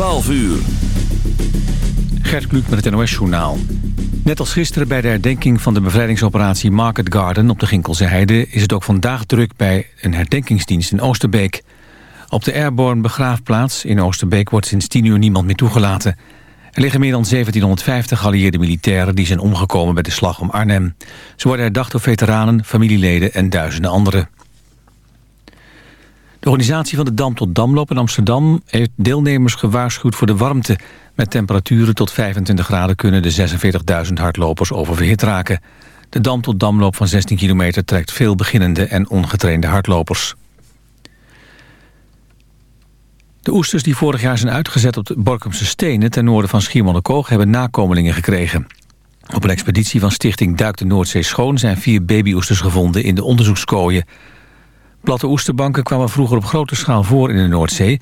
12 uur. Gert Kluk met het NOS-journaal. Net als gisteren bij de herdenking van de bevrijdingsoperatie Market Garden op de Ginkelse Heide... is het ook vandaag druk bij een herdenkingsdienst in Oosterbeek. Op de Airborne begraafplaats in Oosterbeek wordt sinds 10 uur niemand meer toegelaten. Er liggen meer dan 1750 geallieerde militairen die zijn omgekomen bij de slag om Arnhem. Ze worden herdacht door veteranen, familieleden en duizenden anderen. De organisatie van de Dam tot Damloop in Amsterdam heeft deelnemers gewaarschuwd voor de warmte. Met temperaturen tot 25 graden kunnen de 46.000 hardlopers oververhit raken. De Dam tot Damloop van 16 kilometer trekt veel beginnende en ongetrainde hardlopers. De oesters die vorig jaar zijn uitgezet op de Borkumse Stenen... ten noorden van Schiermonnikoog hebben nakomelingen gekregen. Op een expeditie van stichting Duik de Noordzee Schoon... zijn vier babyoesters gevonden in de onderzoekskooien. Platte oesterbanken kwamen vroeger op grote schaal voor in de Noordzee...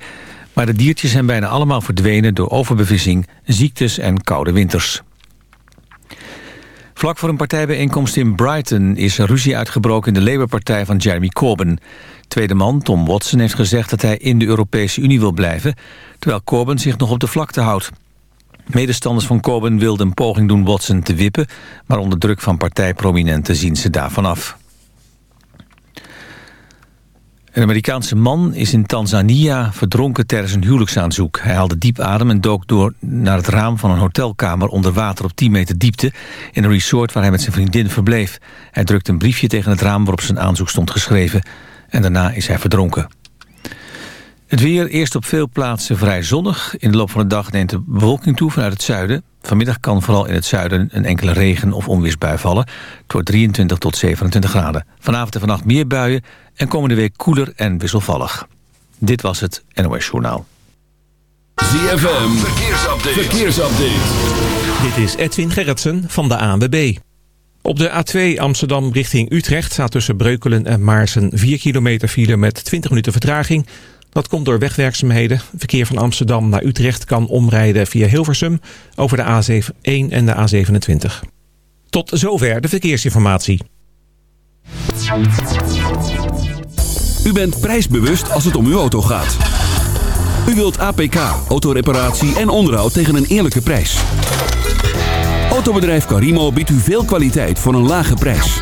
maar de diertjes zijn bijna allemaal verdwenen door overbevissing, ziektes en koude winters. Vlak voor een partijbijeenkomst in Brighton is ruzie uitgebroken in de Labour-partij van Jeremy Corbyn. Tweede man, Tom Watson, heeft gezegd dat hij in de Europese Unie wil blijven... terwijl Corbyn zich nog op de vlakte houdt. Medestanders van Corbyn wilden een poging doen Watson te wippen... maar onder druk van partijprominenten zien ze daarvan af. Een Amerikaanse man is in Tanzania verdronken tijdens een huwelijksaanzoek. Hij haalde diep adem en dook door naar het raam van een hotelkamer onder water op 10 meter diepte... in een resort waar hij met zijn vriendin verbleef. Hij drukte een briefje tegen het raam waarop zijn aanzoek stond geschreven... en daarna is hij verdronken. Het weer eerst op veel plaatsen vrij zonnig. In de loop van de dag neemt de bewolking toe vanuit het zuiden. Vanmiddag kan vooral in het zuiden een enkele regen- of onweersbui vallen. Het wordt 23 tot 27 graden. Vanavond en vannacht meer buien en komende week koeler en wisselvallig. Dit was het NOS Journaal. ZFM, verkeersupdate. verkeersupdate. Dit is Edwin Gerritsen van de ANWB. Op de A2 Amsterdam richting Utrecht staat tussen Breukelen en Maarsen 4 kilometer file met 20 minuten vertraging. Dat komt door wegwerkzaamheden. Verkeer van Amsterdam naar Utrecht kan omrijden via Hilversum over de A1 en de A27. Tot zover de verkeersinformatie. U bent prijsbewust als het om uw auto gaat. U wilt APK, autoreparatie en onderhoud tegen een eerlijke prijs. Autobedrijf Carimo biedt u veel kwaliteit voor een lage prijs.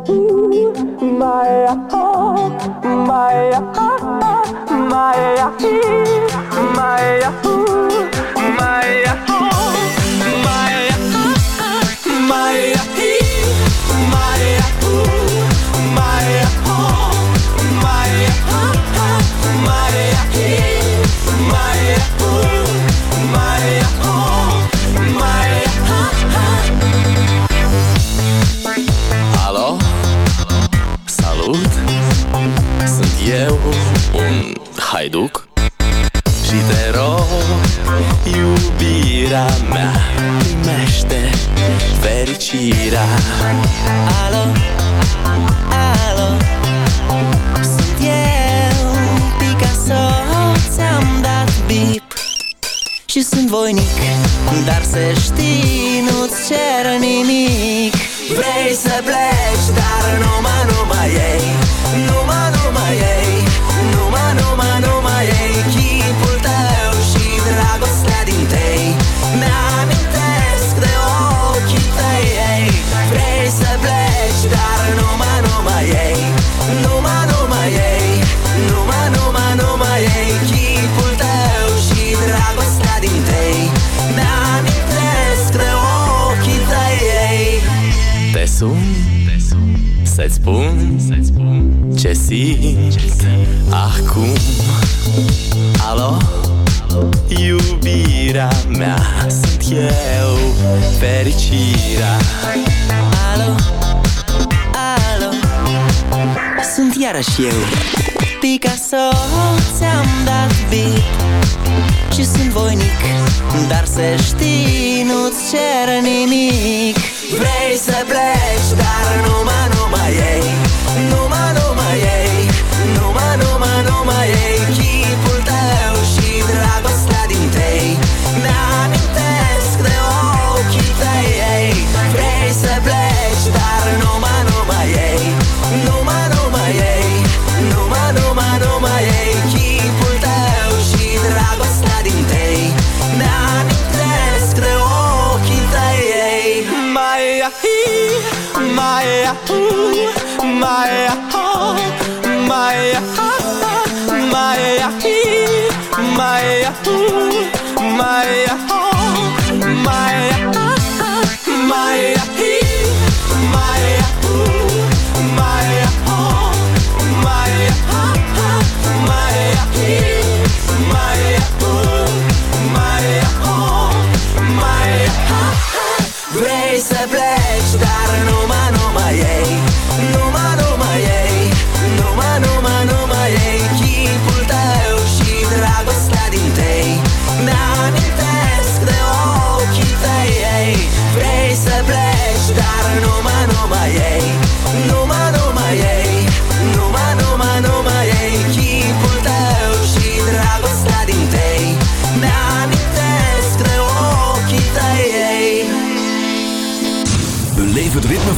up. Iarăși eu. Picasso Ți-am dat beat Și sunt voinic Dar să știi Nu-ți cer nimic. Vrei să pleci Dar numai, numai ei Numai, numai ei Numai, numai, numai ei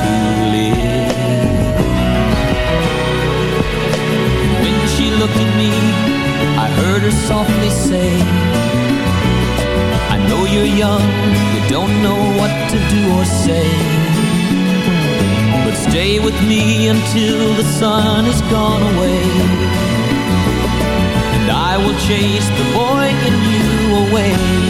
tulip. When she looked at me, I heard her softly say, I know you're young, you don't know what to do or say. But stay with me until the sun has gone away. And I will chase the boy in you away.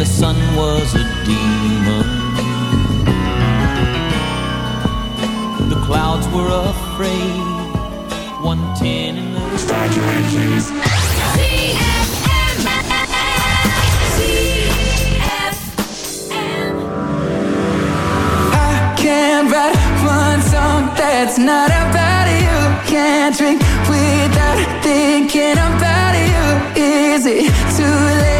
the sun was a demon. The clouds were afraid. One ten in the start your engines. I can't write one song that's not about you. Can't drink without thinking about you. Is it too late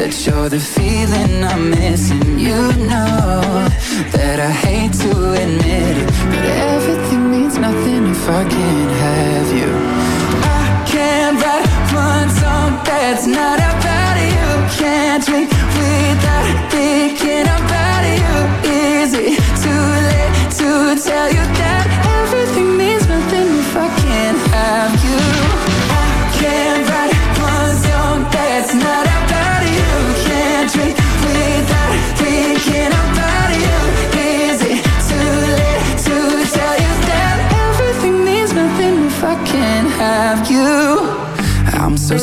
that you're the feeling I'm missing. You know that I hate to admit it, but everything means nothing if I can't have you. I can't write one song that's not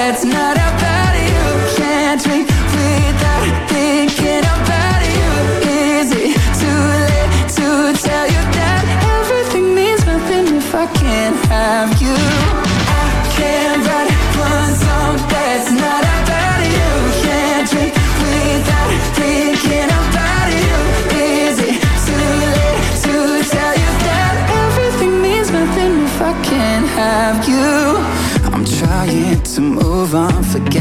That's not about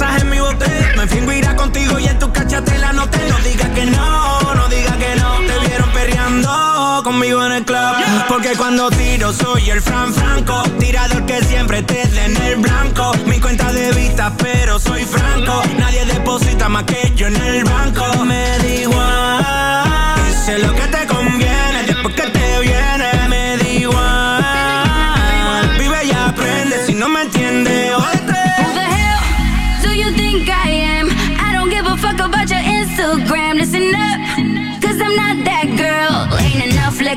en mi botella. Me fingo irá contigo y en tu cachatela no te No digas que no, no digas que no. Te vieron perreando conmigo en el club. Porque cuando tiro soy el Fran Franco. Tirador que siempre te dé en el blanco. Mi cuenta de vista, pero soy franco. Nadie deposita más que yo en el banco. Me da igual. Sé lo que te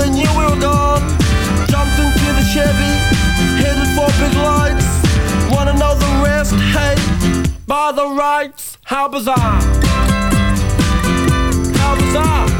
then you were gone. Jumped into the Chevy, headed for big lights. Wanna know the rest? Hey, by the rights, how bizarre! How bizarre!